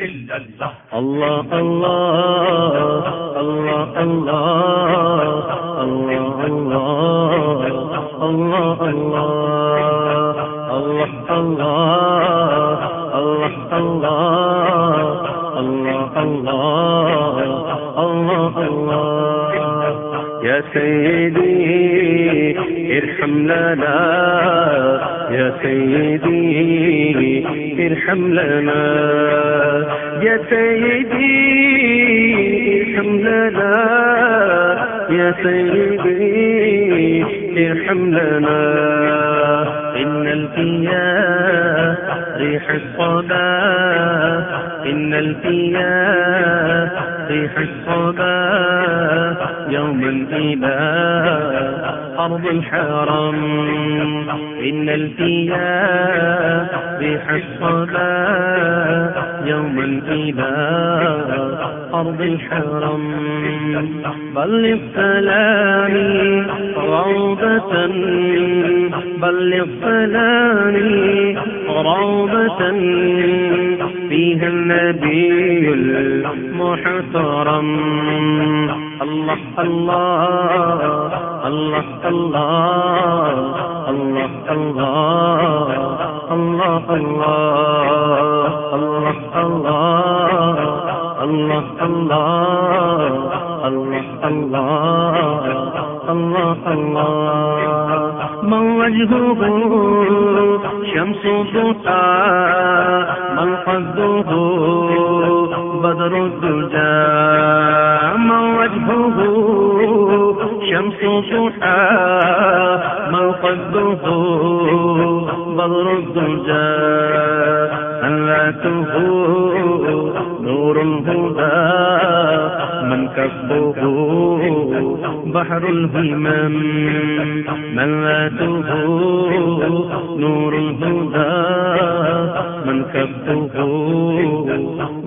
الله الله الله الله الله الله الله الله الله الله يا سيدي ارحم لنا يا سيدي ارحم لنا يا سيدي ارحم لنا يا سيدي ارحم لنا۔ إن الفيا ريح الصبا إن الفيا ريح الصبا يوما إلى أرض الحرم إن الفيا ريح الصبا يوما إلى أرض الحرم بلغ سلامي روضة. بلغ سلامي روضة فيها النبي المحترم الله الله الله الله الله الله الله الله الله الله الله الله الله الله الله من وجهه شمس دوتا منفذه بدر الدجا موجهه شمس دوتا منفذه بدر الدجا هلاته نور الهدى من كسبه بحر الهمم من ذاته نور الهدى. من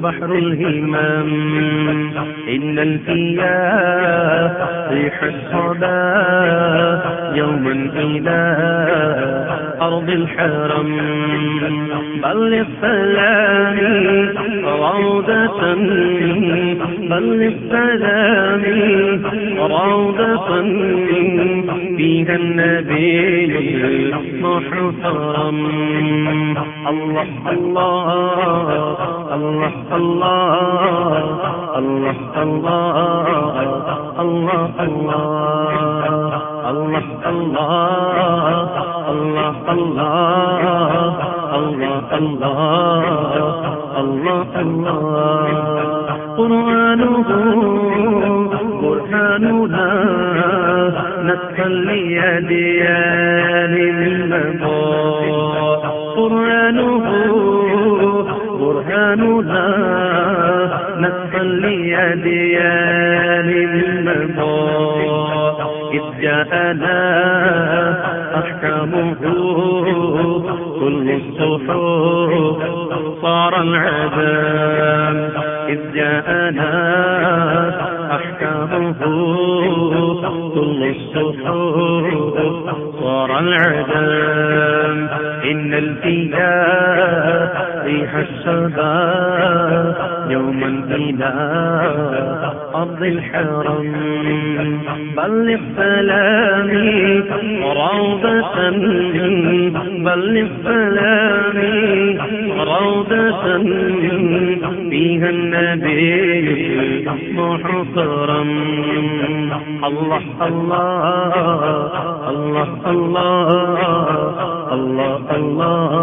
بحر الهمم. إن الفيا ريح الصدى يوما إلى أرض الحرم. بلغ سلامي روضة بلغ سلامي روضة فيها النبي المحترم الله الله الله الله الله الله الله الله الله الله الله الله الله الله الله قرآنه برهاننا نسخا ليديان المضى قرآنه برهاننا نصلي ليال المبا إذ جاءنا أحكمه كل الصفوف صار العذاب إذ جاءنا أحكمه كل الصفوف صار العذاب إن الفيا ريح السبا يوما إلى أرض الحرم. بلغ سلامي روضة بلغ سلامي روضة فيها النبي محترم الله الله الله الله الله الله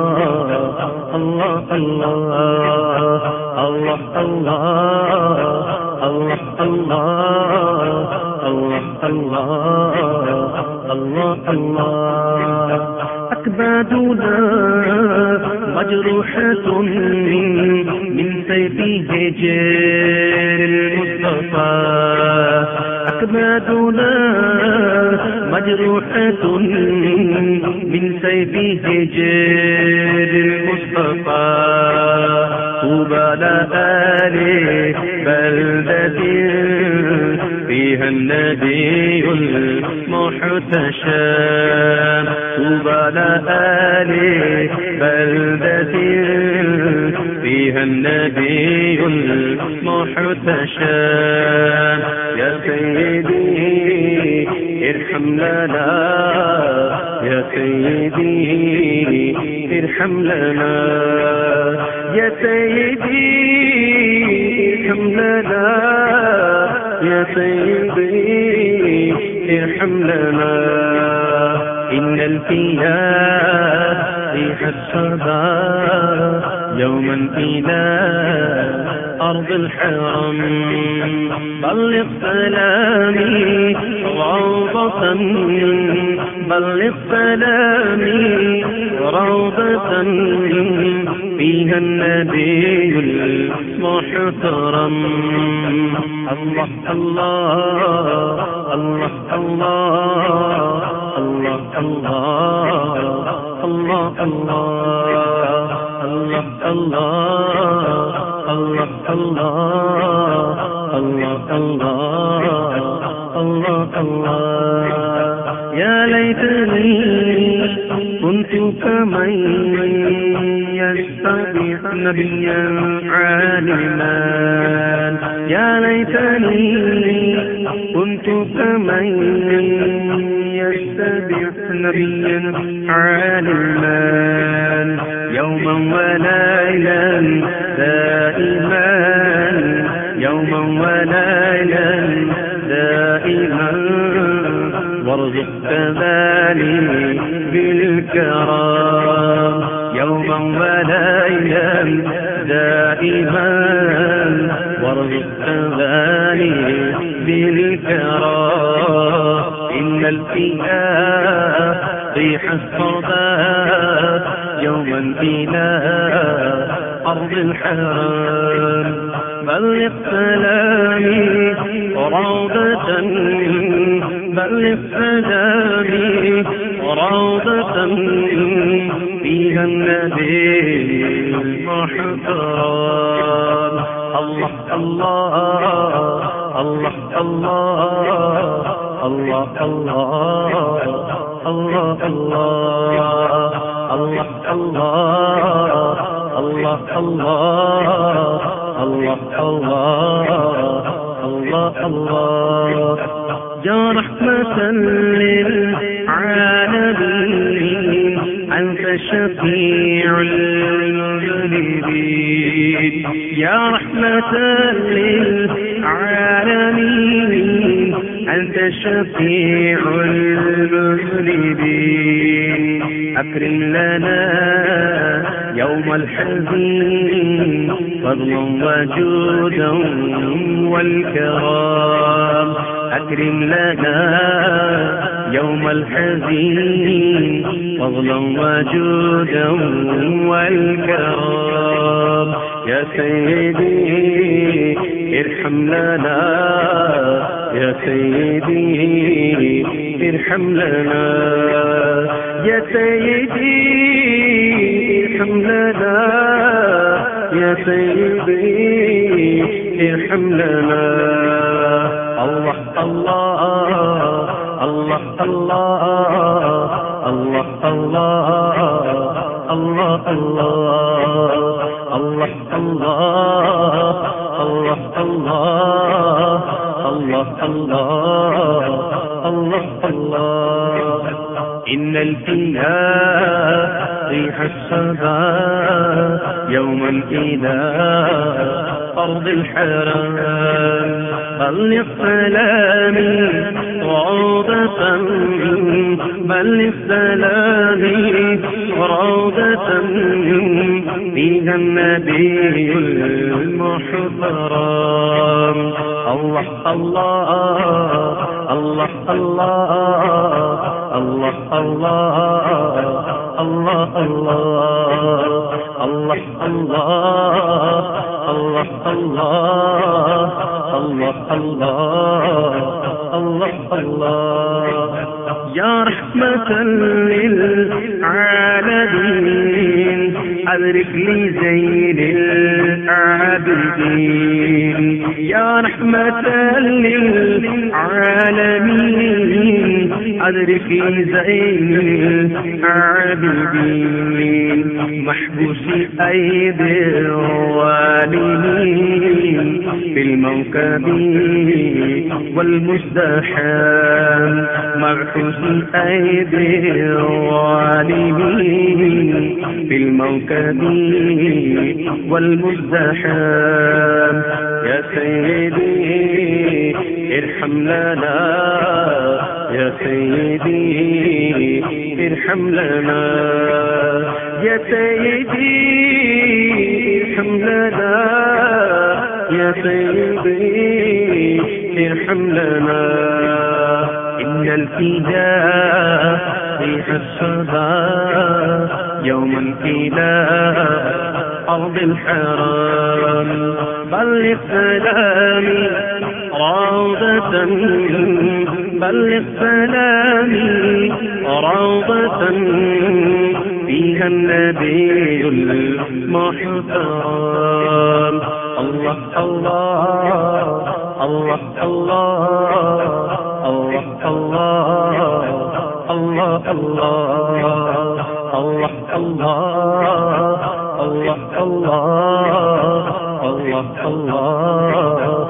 الله الله الله الله الله الله الله اللہ الله أكبادنا مجروحة من سيفه جير المصطفى أكبادنا مجروحة من سيفه جير المصطفى طوبى لآل بلدة فيها النبي المحتشم. طوبى لآل بلدة فيها النبي المحتشى يا سيدي ارحم لنا. يا سيدي ارحم لنا. يا سيدي ارحم لنا. سيدي ارحم لنا إن الفيات ريح الصدى يوما إلى أرض الحرم بلغ سلامي روضة بلغ سلامي روضة فيها النبي المحترم الله الله الله الله الله الله الله الله الله اللہ اللہ اللہ اللہ اللہ اللہ. يا ليتني كنت كمن يستبح نبيا عالما. يا ليتني كنت كمن يستبح نبيا عالما. يوما ولا وارزق بالكرام. يوما وليلا دائما وارزق كذلك بالكرام. إن الفئات ريح الصبا يوما إلى أرض الحرام. بلغ سلامي روضة بلغ سلامي روضة فيها النبي المحترم الله الله الله الله الله الله الله الله الله الله الله الله الله يا رحمة للعالمين أنت شفيع المذنبين يا رحمة للعالمين أنت شفيع المذنبين أكرم لنا يوم الحزين فضلا وجودا والكرام. أكرم لنا يوم الحزين. فضلا وجودا والكرام. يا سيدي ارحم لنا. يا سيدي ارحم لنا. يا سيدي سيدي ارحم لنا الله الله الله الله الله الله الله الله الله الله الله الله الله الله إن الفناء ريح الصبا يوما إلى أرض الحرام. بلغ سلامي روضة بلغ سلامي روضة فيها النبي المحترم. الله الله الله الله الله الله الله الله. الله الله الله الله الله الله الله يا رحمة للعالمين أدرك لي زين العابدين يا رحمة للعالمين أدركي زين العابدين محبوس أيدي الظالمين في الموكب والمزدحام مغحوس أيدي الظالمين في الموكب والمزدحام يا سيدي ارحم لنا يا سيدي ارحم لنا۔ يا سيدي ارحم لنا۔ يا سيدي ارحم لنا۔ إن الفداء ريح الصدى يوما إلى أرض الحرام۔ بلغ سلامي روضة بلغ سلامي روضة فيها النبي المحترم الله الله الله الله الله الله الله الله الله الله الله الله الله